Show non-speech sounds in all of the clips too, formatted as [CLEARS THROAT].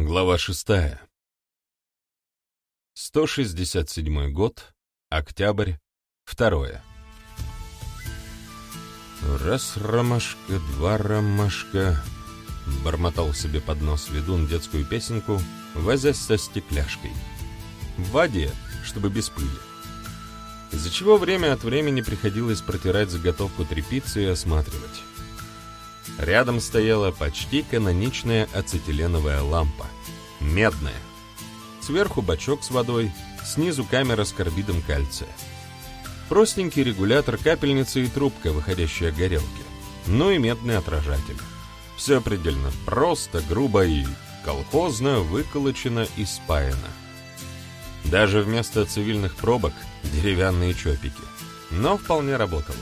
Глава шестая. 167 год, октябрь, второе. «Раз ромашка, два ромашка», — бормотал себе под нос ведун детскую песенку, возясь со стекляшкой. В воде, чтобы без пыли. Из-за чего время от времени приходилось протирать заготовку тряпицы и осматривать. Рядом стояла почти каноничная ацетиленовая лампа. Медная. Сверху бачок с водой, снизу камера с карбидом кальция. Простенький регулятор капельницы и трубка, выходящая горелки. Ну и медный отражатель. Все предельно просто, грубо и колхозно выколочено и спаяно. Даже вместо цивильных пробок деревянные чопики. Но вполне работало.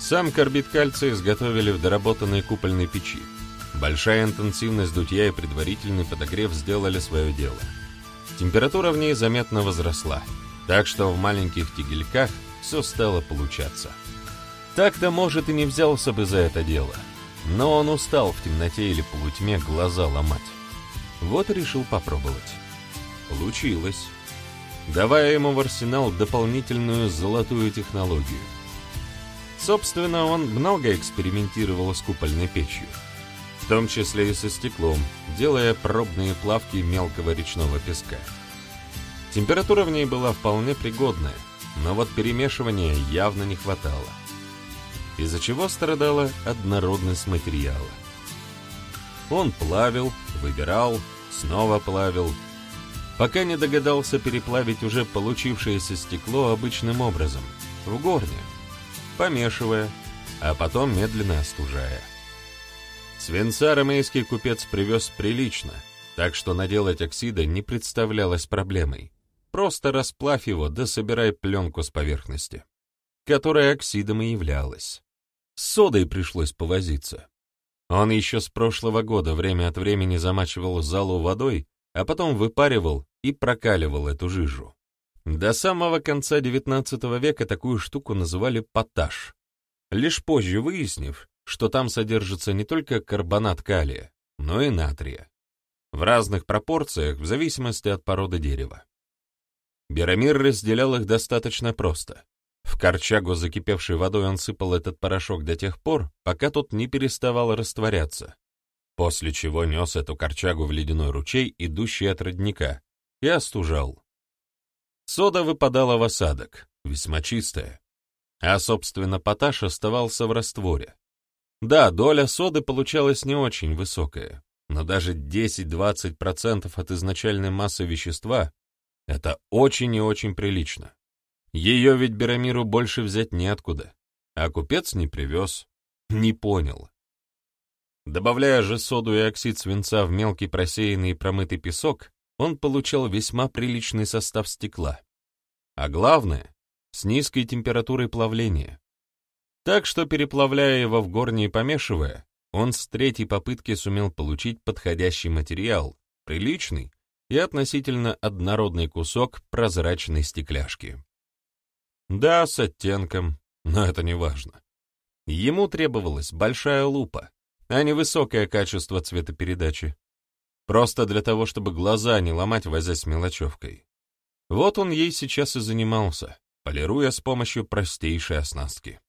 Сам карбид кальция изготовили в доработанной купольной печи. Большая интенсивность дутья и предварительный подогрев сделали свое дело. Температура в ней заметно возросла, так что в маленьких тигельках все стало получаться. Так-то, может, и не взялся бы за это дело, но он устал в темноте или полутьме глаза ломать. Вот и решил попробовать. Получилось. Давая ему в арсенал дополнительную золотую технологию — Собственно, он много экспериментировал с купольной печью, в том числе и со стеклом, делая пробные плавки мелкого речного песка. Температура в ней была вполне пригодная, но вот перемешивания явно не хватало, из-за чего страдала однородность материала. Он плавил, выбирал, снова плавил, пока не догадался переплавить уже получившееся стекло обычным образом, в горне, помешивая, а потом медленно остужая. Свинца ромейский купец привез прилично, так что наделать оксида не представлялось проблемой. Просто расплавь его, да собирай пленку с поверхности, которая оксидом и являлась. С содой пришлось повозиться. Он еще с прошлого года время от времени замачивал залу водой, а потом выпаривал и прокаливал эту жижу. До самого конца XIX века такую штуку называли поташ, лишь позже выяснив, что там содержится не только карбонат калия, но и натрия, в разных пропорциях в зависимости от породы дерева. Берамир разделял их достаточно просто. В корчагу закипевшей водой он сыпал этот порошок до тех пор, пока тот не переставал растворяться, после чего нес эту корчагу в ледяной ручей, идущий от родника, и остужал. Сода выпадала в осадок, весьма чистая. А, собственно, поташ оставался в растворе. Да, доля соды получалась не очень высокая, но даже 10-20% от изначальной массы вещества — это очень и очень прилично. Ее ведь Берамиру больше взять неоткуда, а купец не привез, не понял. Добавляя же соду и оксид свинца в мелкий просеянный и промытый песок, он получал весьма приличный состав стекла. А главное, с низкой температурой плавления. Так что, переплавляя его в горне и помешивая, он с третьей попытки сумел получить подходящий материал, приличный и относительно однородный кусок прозрачной стекляшки. Да, с оттенком, но это не важно. Ему требовалась большая лупа, а не высокое качество цветопередачи. Просто для того, чтобы глаза не ломать, возясь мелочевкой. Вот он ей сейчас и занимался, полируя с помощью простейшей оснастки.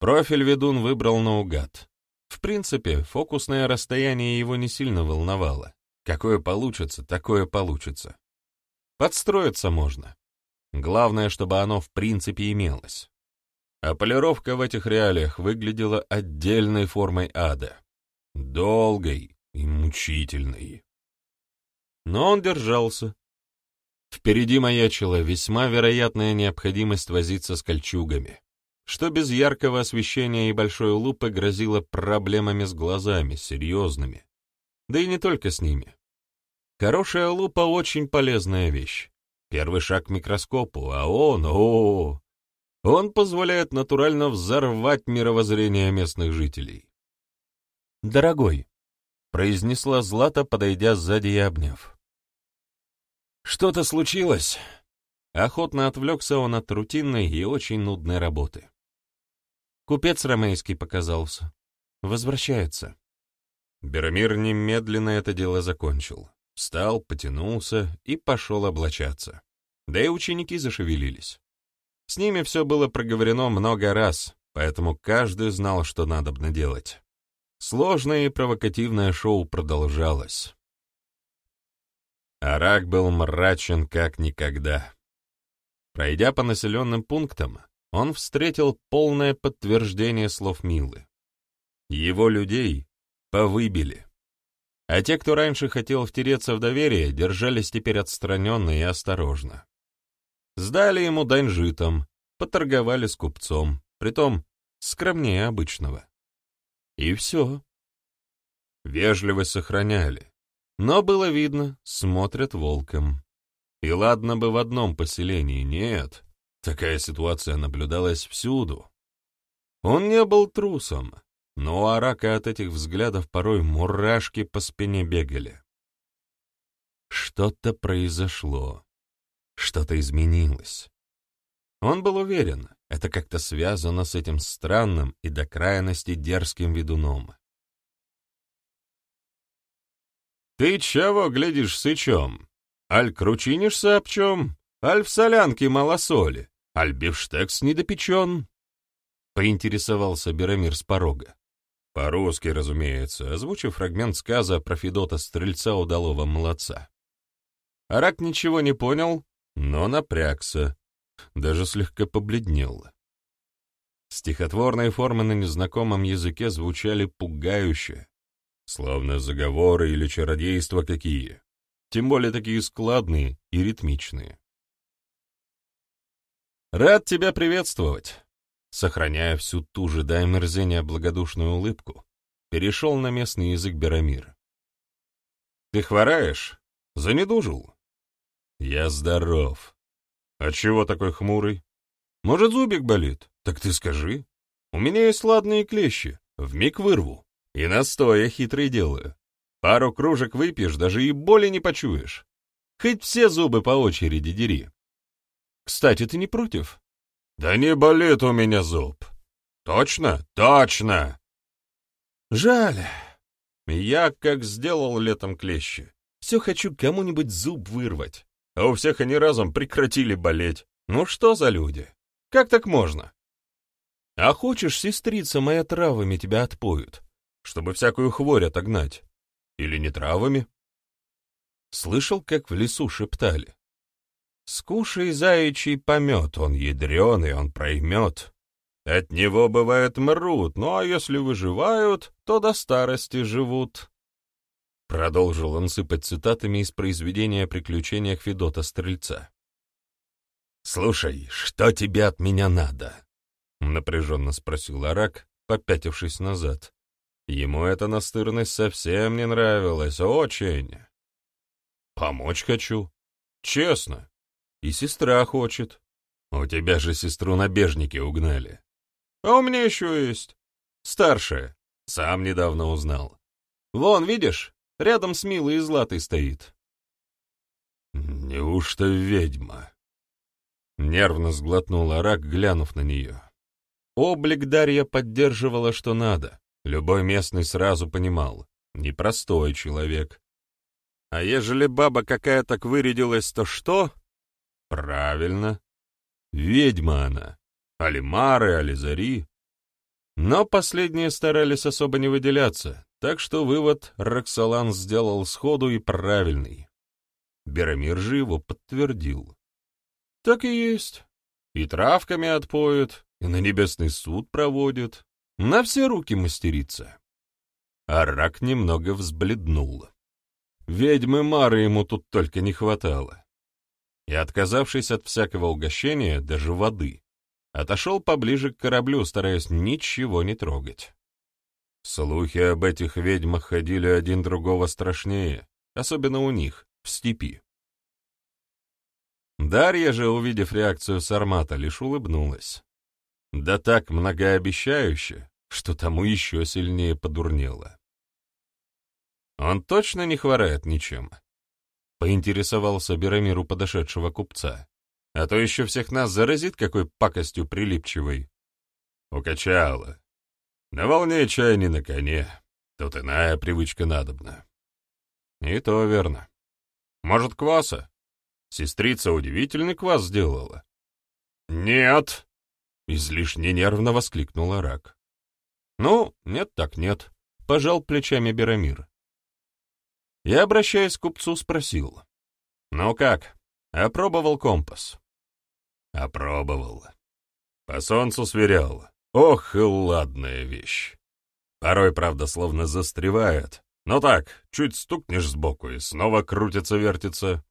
Профиль ведун выбрал наугад. В принципе, фокусное расстояние его не сильно волновало. Какое получится, такое получится. Подстроиться можно. Главное, чтобы оно в принципе имелось. А полировка в этих реалиях выглядела отдельной формой ада. Долгой, и мучительный. Но он держался. Впереди маячила весьма вероятная необходимость возиться с кольчугами, что без яркого освещения и большой лупы грозило проблемами с глазами, серьезными. Да и не только с ними. Хорошая лупа — очень полезная вещь. Первый шаг к микроскопу, а он, о, он позволяет натурально взорвать мировоззрение местных жителей. «Дорогой», — произнесла Злата, подойдя сзади и обняв. «Что-то случилось?» Охотно отвлекся он от рутинной и очень нудной работы. Купец ромейский показался. Возвращается. Берамир немедленно это дело закончил. Встал, потянулся и пошел облачаться. Да и ученики зашевелились. С ними все было проговорено много раз, поэтому каждый знал, что надо делать. Сложное и провокативное шоу продолжалось. Арак был мрачен как никогда. Пройдя по населенным пунктам, он встретил полное подтверждение слов Милы. Его людей повыбили. А те, кто раньше хотел втереться в доверие, держались теперь отстраненно и осторожно. Сдали ему дань житом, поторговали с купцом, притом скромнее обычного. И все. Вежливость сохраняли, но было видно, смотрят волком. И ладно бы в одном поселении, нет, такая ситуация наблюдалась всюду. Он не был трусом, но у Арака от этих взглядов порой мурашки по спине бегали. Что-то произошло, что-то изменилось. Он был уверен, это как-то связано с этим странным и до крайности дерзким ведуном. «Ты чего глядишь сычом? Аль кручинишься об чем? Аль в солянке мало соли? Аль бифштекс недопечен?» Поинтересовался Берамир с порога. По-русски, разумеется, озвучив фрагмент сказа про Федота Стрельца удалого молодца. Арак ничего не понял, но напрягся, даже слегка побледнел. Стихотворные формы на незнакомом языке звучали пугающе, словно заговоры или чародейства какие, тем более такие складные и ритмичные. «Рад тебя приветствовать!» Сохраняя всю ту же до омерзения благодушную улыбку, перешел на местный язык Берамир. «Ты хвораешь? Занедужил?» «Я здоров», «А чего такой хмурый? Может, зубик болит? Так ты скажи. У меня есть ладные клещи, вмиг вырву. И настоя хитрый делаю. Пару кружек выпьешь, даже и боли не почуешь. Хоть все зубы по очереди дери. Кстати, ты не против? Да не болит у меня зуб. Точно? Точно! Жаль. Я как сделал летом клещи. Все хочу кому-нибудь зуб вырвать а у всех они разом прекратили болеть. Ну что за люди? Как так можно? А хочешь, сестрица моя травами тебя отпоют, чтобы всякую хворь отогнать? Или не травами? Слышал, как в лесу шептали. Скушай заячий помет, он ядреный, он проймет. От него, бывает, мрут, ну а если выживают, то до старости живут. Продолжил он сыпать цитатами из произведения о приключениях Федота Стрельца. «Слушай, что тебе от меня надо?» — напряженно спросил Арак, попятившись назад. Ему эта настырность совсем не нравилась, очень. «Помочь хочу. Честно. И сестра хочет. У тебя же сестру на бежнике угнали. А у меня еще есть. Старшая. Сам недавно узнал. Вон, видишь, Рядом с Милой и Златой стоит. «Неужто ведьма?» Нервно сглотнул Арак, глянув на нее. Облик Дарья поддерживала что надо. Любой местный сразу понимал. Непростой человек. А ежели баба какая так вырядилась, то что? Правильно. Ведьма она. Алимары, Ализари. Но последние старались особо не выделяться, так что вывод Роксолан сделал сходу и правильный. Берамир же его подтвердил. Так и есть. И травками отпоют, и на небесный суд проводят. На все руки мастерица. А рак немного взбледнул. Ведьмы Мары ему тут только не хватало. И, отказавшись от всякого угощения, даже воды, отошел поближе к кораблю, стараясь ничего не трогать. Слухи об этих ведьмах ходили один другого страшнее, особенно у них, в степи. Дарья же, увидев реакцию Сармата, лишь улыбнулась. Да так многообещающе, что тому еще сильнее подурнело. «Он точно не хворает ничем?» — поинтересовался Берамиру подошедшего купца. «А то еще всех нас заразит какой пакостью прилипчивой». Укачало. На волне чай не на коне. Тут иная привычка надобна. И то верно. Может, кваса? Сестрица удивительный квас сделала. Нет! Излишне нервно воскликнула рак. Ну, нет так нет, пожал плечами Берамир. Я, обращаясь к купцу, спросил. Ну как, опробовал компас? Опробовал. По солнцу сверял. Ох, и ладная вещь. Порой, правда, словно застревает. Но так, чуть стукнешь сбоку, и снова крутится-вертится.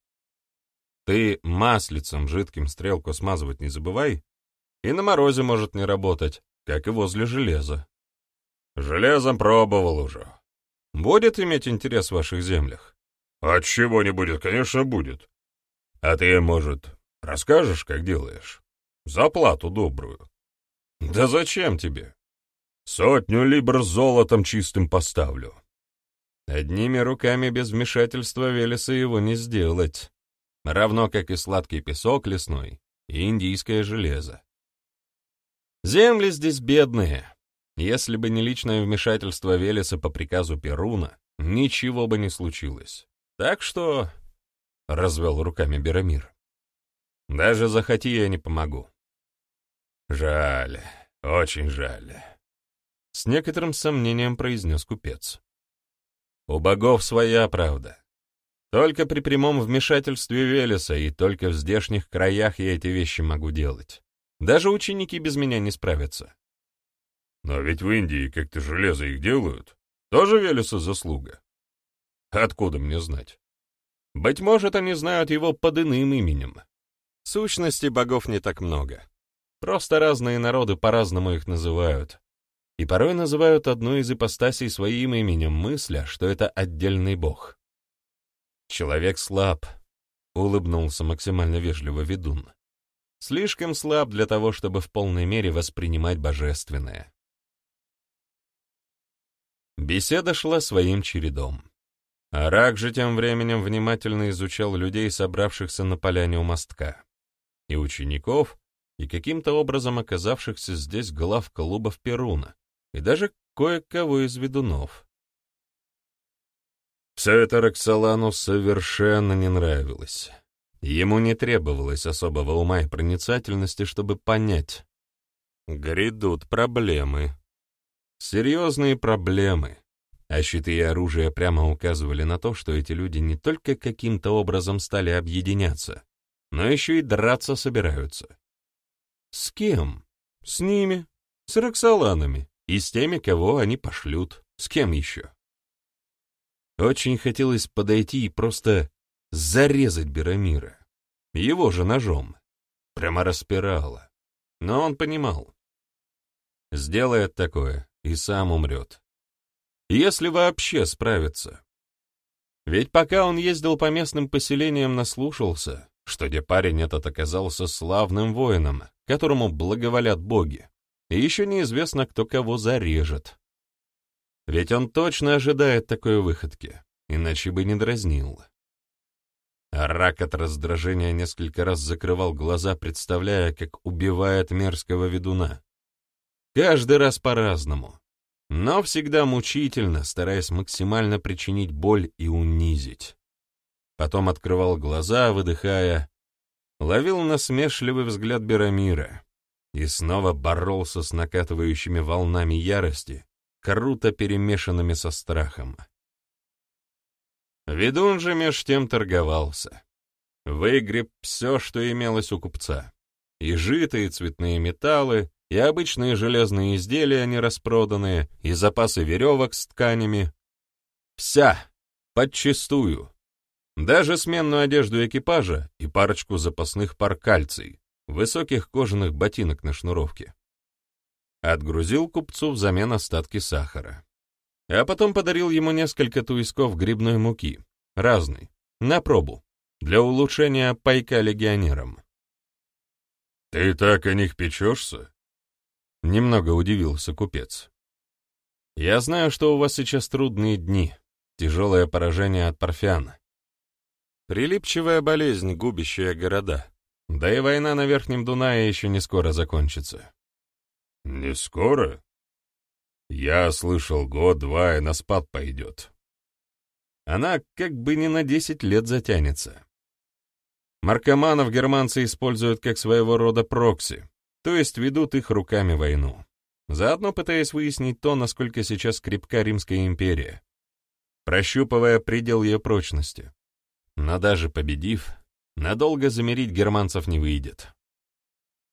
Ты маслицем жидким стрелку смазывать не забывай, и на морозе может не работать, как и возле железа. Железом пробовал уже. Будет иметь интерес в ваших землях? Отчего не будет, конечно, будет. А ты, может, расскажешь, как делаешь? За плату добрую. Да зачем тебе? Сотню либр золотом чистым поставлю. Одними руками без вмешательства Велеса его не сделать, равно как и сладкий песок лесной и индийское железо. Земли здесь бедные. Если бы не личное вмешательство Велеса по приказу Перуна, ничего бы не случилось. Так что... — развел руками Берамир. «Даже захоти я не помогу». «Жаль, очень жаль», — с некоторым сомнением произнес купец. У богов своя правда. Только при прямом вмешательстве Велеса и только в здешних краях я эти вещи могу делать. Даже ученики без меня не справятся. Но ведь в Индии как-то железо их делают. Тоже Велеса заслуга. Откуда мне знать? Быть может, они знают его под иным именем. Сущности богов не так много. Просто разные народы по-разному их называют и порой называют одну из ипостасей своим именем, мысля, что это отдельный бог. «Человек слаб», — улыбнулся максимально вежливо ведун. «Слишком слаб для того, чтобы в полной мере воспринимать божественное». Беседа шла своим чередом. Арак же тем временем внимательно изучал людей, собравшихся на поляне у мостка, и учеников, и каким-то образом оказавшихся здесь глав клубов Перуна, и даже кое-кого из ведунов. Все это Роксолану совершенно не нравилось. Ему не требовалось особого ума и проницательности, чтобы понять. Грядут проблемы. Серьезные проблемы. А щиты и оружие прямо указывали на то, что эти люди не только каким-то образом стали объединяться, но еще и драться собираются. С кем? С ними? С Роксоланами? И с теми, кого они пошлют. С кем еще? Очень хотелось подойти и просто зарезать Берамира. Его же ножом. Прямо распирало. Но он понимал. Сделает такое и сам умрет. Если вообще справится. Ведь пока он ездил по местным поселениям, наслушался, что где парень этот оказался славным воином, которому благоволят боги и еще неизвестно, кто кого зарежет. Ведь он точно ожидает такой выходки, иначе бы не дразнил. Рак от раздражения несколько раз закрывал глаза, представляя, как убивает мерзкого ведуна. Каждый раз по-разному, но всегда мучительно, стараясь максимально причинить боль и унизить. Потом открывал глаза, выдыхая, ловил насмешливый взгляд Берамира, и снова боролся с накатывающими волнами ярости, круто перемешанными со страхом. Ведун же меж тем торговался. Выгреб все, что имелось у купца. И житые цветные металлы, и обычные железные изделия нераспроданные, и запасы веревок с тканями. Вся, подчистую. Даже сменную одежду экипажа и парочку запасных пар кальций, высоких кожаных ботинок на шнуровке. Отгрузил купцу взамен остатки сахара. А потом подарил ему несколько туисков грибной муки, разной, на пробу, для улучшения пайка легионерам. «Ты так о них печешься?» Немного удивился купец. «Я знаю, что у вас сейчас трудные дни, тяжелое поражение от парфяна. Прилипчивая болезнь, губящая города. Да и война на Верхнем Дунае еще не скоро закончится. Не скоро? Я слышал, год-два и на спад пойдет. Она как бы не на десять лет затянется. Маркоманов германцы используют как своего рода прокси, то есть ведут их руками войну, заодно пытаясь выяснить то, насколько сейчас крепка Римская империя, прощупывая предел ее прочности. Но даже победив, надолго замерить германцев не выйдет.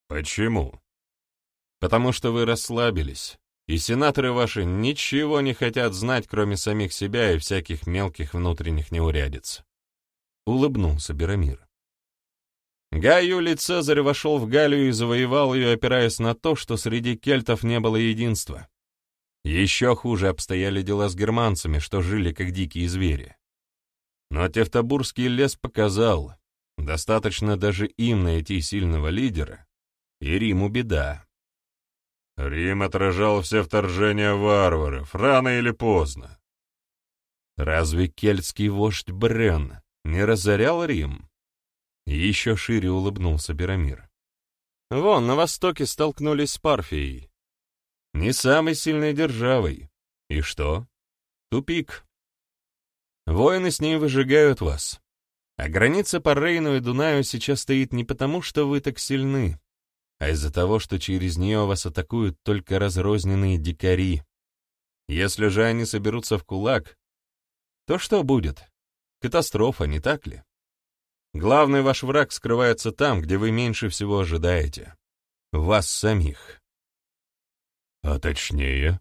Почему? Потому что вы расслабились, и сенаторы ваши ничего не хотят знать, кроме самих себя и всяких мелких внутренних неурядиц. Улыбнулся Берамир. Гай Юлий Цезарь вошел в Галлию и завоевал ее, опираясь на то, что среди кельтов не было единства. Еще хуже обстояли дела с германцами, что жили как дикие звери. Но Тевтобурский лес показал, достаточно даже им найти сильного лидера, и Риму беда. Рим отражал все вторжения варваров, рано или поздно. Разве кельтский вождь Брен не разорял Рим? Еще шире улыбнулся Берамир. Вон, на востоке столкнулись с Парфией. Не самой сильной державой. И что? Тупик. Воины с ней выжигают вас. А граница по Рейну и Дунаю сейчас стоит не потому, что вы так сильны, а из-за того, что через нее вас атакуют только разрозненные дикари. Если же они соберутся в кулак, то что будет? Катастрофа, не так ли? Главный ваш враг скрывается там, где вы меньше всего ожидаете. Вас самих. А точнее,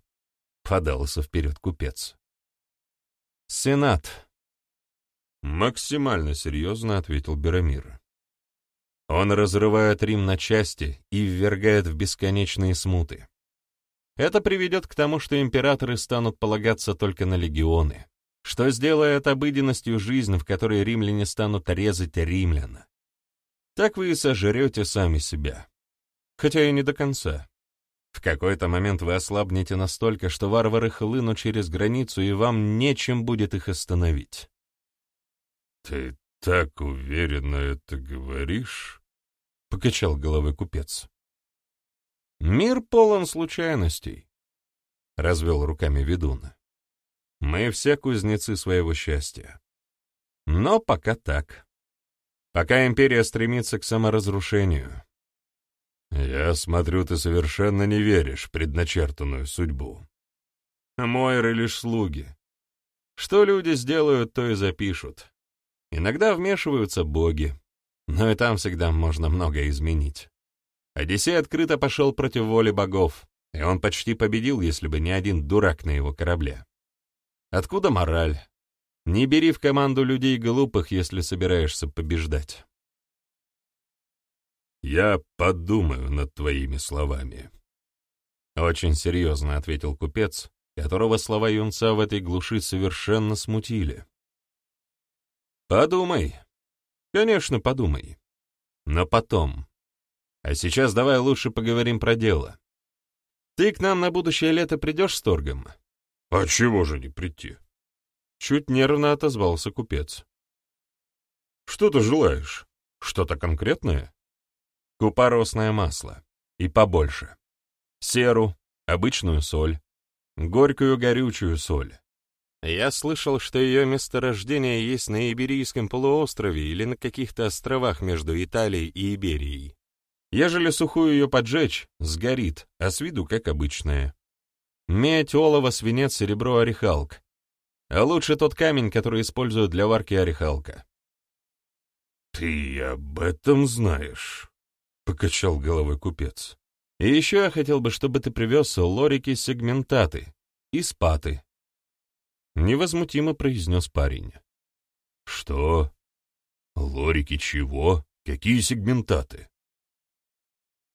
подался вперед купец. Сенат. Максимально серьезно ответил Берамир. Он разрывает Рим на части и ввергает в бесконечные смуты. Это приведет к тому, что императоры станут полагаться только на легионы, что сделает обыденностью жизнь, в которой римляне станут резать римлян. Так вы и сожрете сами себя. Хотя и не до конца. В какой-то момент вы ослабнете настолько, что варвары хлынут через границу, и вам нечем будет их остановить. «Ты так уверенно это говоришь?» покачал головой купец. Мир полон случайностей, развел руками ведун. Мы все кузнецы своего счастья. Но пока так. Пока империя стремится к саморазрушению. Я смотрю, ты совершенно не веришь в предначертанную судьбу. Мойры лишь слуги. Что люди сделают, то и запишут. Иногда вмешиваются боги, но и там всегда можно многое изменить. Одиссей открыто пошел против воли богов, и он почти победил, если бы не один дурак на его корабле. Откуда мораль? Не бери в команду людей глупых, если собираешься побеждать. «Я подумаю над твоими словами», — очень серьезно ответил купец, которого слова юнца в этой глуши совершенно смутили. «Подумай», Конечно, подумай. Но потом. А сейчас давай лучше поговорим про дело. Ты к нам на будущее лето придешь с торгом? А чего же не прийти? Чуть нервно отозвался купец. Что ты желаешь? Что-то конкретное? Купоросное масло. И побольше. Серу, обычную соль, горькую горючую соль, я слышал, что ее месторождение есть на Иберийском полуострове или на каких-то островах между Италией и Иберией. Ежели сухую ее поджечь, сгорит, а с виду как обычная. Медь, олово, свинец, серебро, орехалк. А лучше тот камень, который используют для варки орехалка. «Ты об этом знаешь?» — покачал головой купец. «И еще я хотел бы, чтобы ты привез лорики-сегментаты и спаты, Невозмутимо произнес парень. Что? Лорики чего? Какие сегментаты?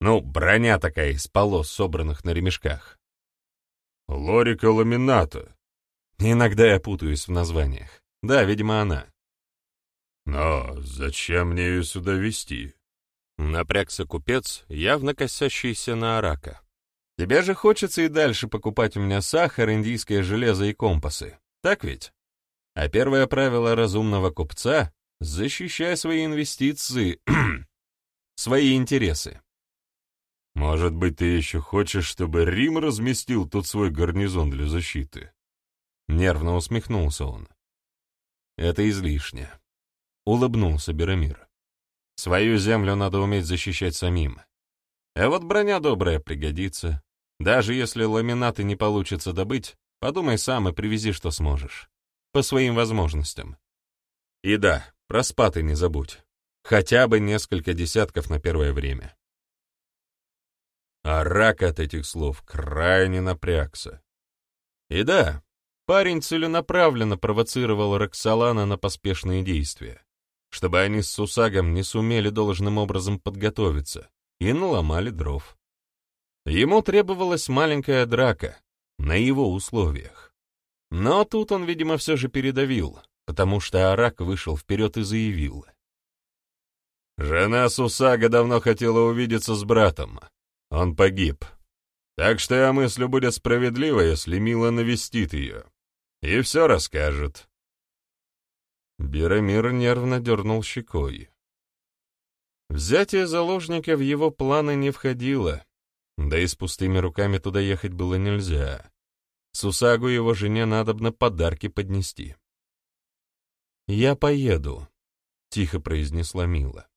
Ну, броня такая из полос, собранных на ремешках. Лорика ламината. Иногда я путаюсь в названиях. Да, видимо, она. Но зачем мне ее сюда везти? Напрягся купец, явно косящийся на арака. Тебе же хочется и дальше покупать у меня сахар, индийское железо и компасы. Так ведь? А первое правило разумного купца — защищай свои инвестиции, [CLEARS THROAT] свои интересы. Может быть, ты еще хочешь, чтобы Рим разместил тут свой гарнизон для защиты?» Нервно усмехнулся он. «Это излишне», — улыбнулся Берамир. «Свою землю надо уметь защищать самим. А вот броня добрая пригодится. Даже если ламинаты не получится добыть, подумай сам и привези, что сможешь. По своим возможностям. И да, про спаты не забудь. Хотя бы несколько десятков на первое время. А рак от этих слов крайне напрягся. И да, парень целенаправленно провоцировал Роксолана на поспешные действия, чтобы они с Сусагом не сумели должным образом подготовиться и наломали дров. Ему требовалась маленькая драка, на его условиях. Но тут он, видимо, все же передавил, потому что Арак вышел вперед и заявил. «Жена Сусага давно хотела увидеться с братом. Он погиб. Так что я мыслю, будет справедливо, если Мила навестит ее. И все расскажет». Берамир нервно дернул щекой. Взятие заложника в его планы не входило, да и с пустыми руками туда ехать было нельзя. Сусагу его жене надобно подарки поднести. «Я поеду», — тихо произнесла Мила.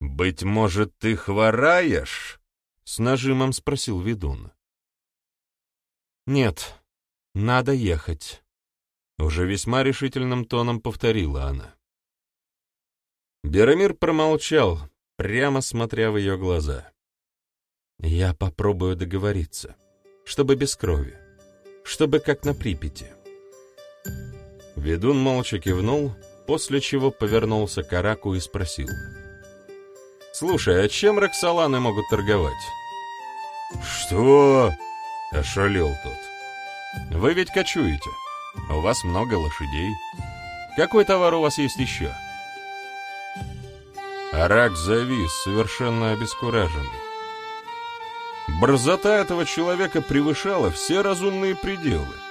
«Быть может, ты хвораешь?» — с нажимом спросил ведун. «Нет, надо ехать», — уже весьма решительным тоном повторила она. Берамир промолчал, прямо смотря в ее глаза. «Я попробую договориться, чтобы без крови, чтобы как на Припяти». Ведун молча кивнул, после чего повернулся к Араку и спросил. «Слушай, а чем Роксоланы могут торговать?» «Что?» — ошалел тот. «Вы ведь кочуете. У вас много лошадей. Какой товар у вас есть еще?» Арак завис, совершенно обескураженный. Борзота этого человека превышала все разумные пределы —